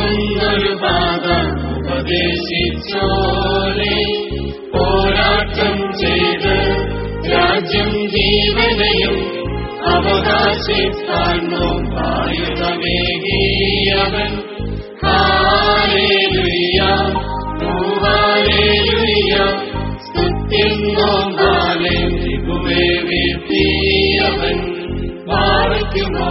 ലോകങ്ങളൊരുപാകാൻ ഉപദേശിച്ചോലെ പോരാട്ടം ചെയ്ത് രാജ്യം ജീവനയും അവകാശിപ്പാൻ നോമ്പായുധമേകിയവൻ ഹാലേലുയ ൂവാലേലുയ സ്തുത്തിൽ നോമ്പാലെ ദിഗുമേ വീർത്തിയവൻ പാർക്കുമോ